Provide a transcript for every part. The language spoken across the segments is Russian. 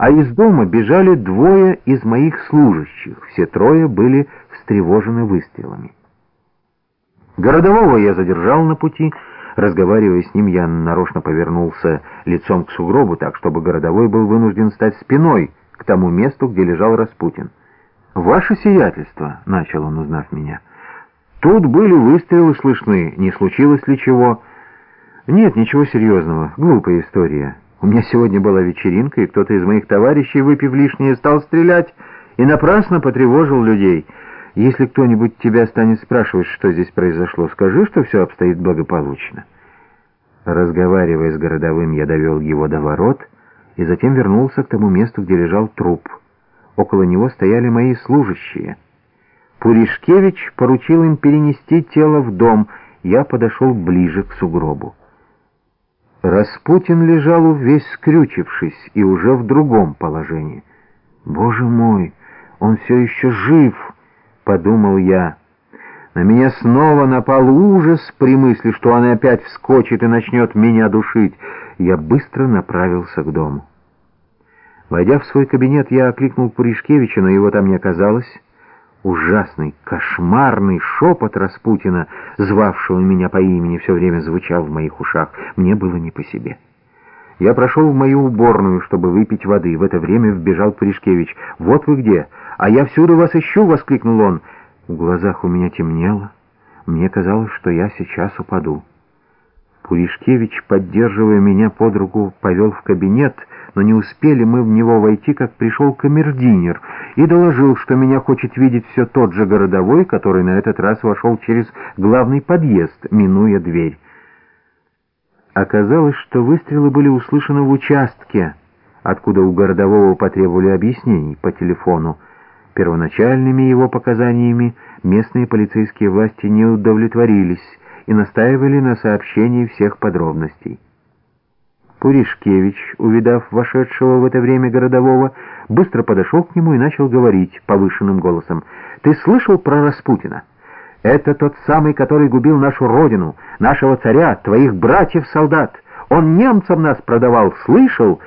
а из дома бежали двое из моих служащих. Все трое были встревожены выстрелами. Городового я задержал на пути. Разговаривая с ним, я нарочно повернулся лицом к сугробу, так, чтобы городовой был вынужден стать спиной к тому месту, где лежал Распутин. «Ваше сиятельство», — начал он, узнав меня, — «тут были выстрелы слышны, не случилось ли чего?» «Нет, ничего серьезного, глупая история. У меня сегодня была вечеринка, и кто-то из моих товарищей, выпив лишнее, стал стрелять и напрасно потревожил людей». Если кто-нибудь тебя станет спрашивать, что здесь произошло, скажи, что все обстоит благополучно. Разговаривая с городовым, я довел его до ворот и затем вернулся к тому месту, где лежал труп. Около него стояли мои служащие. Пуришкевич поручил им перенести тело в дом. Я подошел ближе к сугробу. Распутин лежал весь скрючившись и уже в другом положении. «Боже мой, он все еще жив!» — подумал я. На меня снова напал ужас при мысли, что она опять вскочит и начнет меня душить. Я быстро направился к дому. Войдя в свой кабинет, я окликнул Пуришкевича, но его там не оказалось. Ужасный, кошмарный шепот Распутина, звавшего меня по имени, все время звучал в моих ушах. Мне было не по себе. Я прошел в мою уборную, чтобы выпить воды. В это время вбежал Пуришкевич. «Вот вы где!» «А я всюду вас ищу!» — воскликнул он. В глазах у меня темнело. Мне казалось, что я сейчас упаду. Пуришкевич, поддерживая меня под руку, повел в кабинет, но не успели мы в него войти, как пришел камердинер и доложил, что меня хочет видеть все тот же городовой, который на этот раз вошел через главный подъезд, минуя дверь. Оказалось, что выстрелы были услышаны в участке, откуда у городового потребовали объяснений по телефону. Первоначальными его показаниями местные полицейские власти не удовлетворились и настаивали на сообщении всех подробностей. Пуришкевич, увидав вошедшего в это время городового, быстро подошел к нему и начал говорить повышенным голосом. «Ты слышал про Распутина? Это тот самый, который губил нашу родину, нашего царя, твоих братьев-солдат. Он немцам нас продавал, слышал?»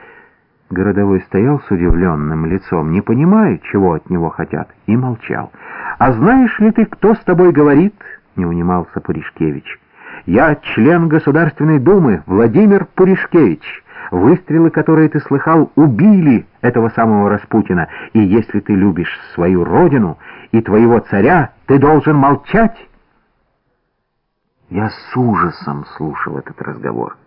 Городовой стоял с удивленным лицом, не понимая, чего от него хотят, и молчал. «А знаешь ли ты, кто с тобой говорит?» — не унимался Пуришкевич. «Я член Государственной Думы, Владимир Пуришкевич. Выстрелы, которые ты слыхал, убили этого самого Распутина. И если ты любишь свою родину и твоего царя, ты должен молчать». Я с ужасом слушал этот разговор.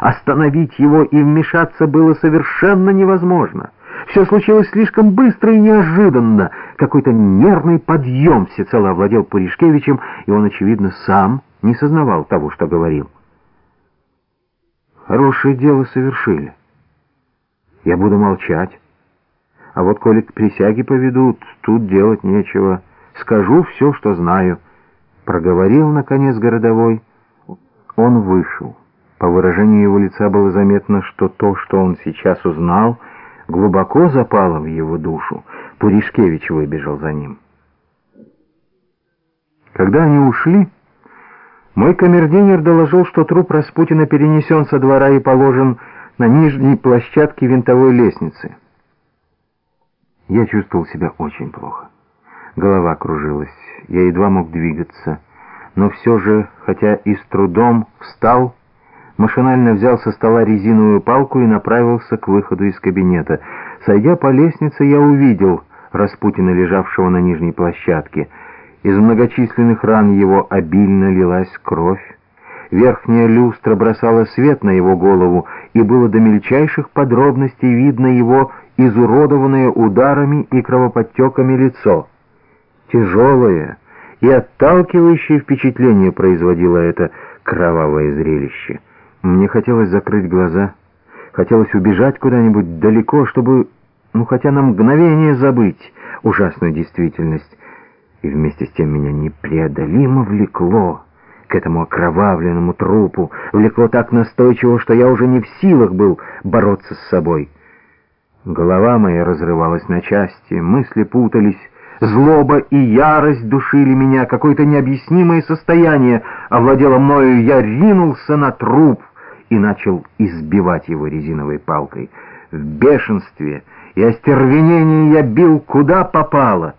Остановить его и вмешаться было совершенно невозможно. Все случилось слишком быстро и неожиданно. Какой-то нервный подъем всецело овладел Пуришкевичем, и он, очевидно, сам не сознавал того, что говорил. Хорошее дело совершили. Я буду молчать. А вот коли к присяге поведут, тут делать нечего. Скажу все, что знаю. Проговорил, наконец, городовой. Он вышел. По выражению его лица было заметно, что то, что он сейчас узнал, глубоко запало в его душу. Пуришкевич выбежал за ним. Когда они ушли, мой камердинер доложил, что труп Распутина перенесен со двора и положен на нижней площадке винтовой лестницы. Я чувствовал себя очень плохо. Голова кружилась, я едва мог двигаться, но все же, хотя и с трудом, встал машинально взял со стола резиновую палку и направился к выходу из кабинета. Сойдя по лестнице, я увидел Распутина, лежавшего на нижней площадке. Из многочисленных ран его обильно лилась кровь. Верхняя люстра бросала свет на его голову, и было до мельчайших подробностей видно его изуродованное ударами и кровоподтеками лицо. Тяжелое и отталкивающее впечатление производило это кровавое зрелище. Мне хотелось закрыть глаза, хотелось убежать куда-нибудь далеко, чтобы, ну, хотя на мгновение забыть ужасную действительность. И вместе с тем меня непреодолимо влекло к этому окровавленному трупу, влекло так настойчиво, что я уже не в силах был бороться с собой. Голова моя разрывалась на части, мысли путались, злоба и ярость душили меня, какое-то необъяснимое состояние овладело мною, я ринулся на труп, и начал избивать его резиновой палкой. В бешенстве и и остервенение я бил куда попало.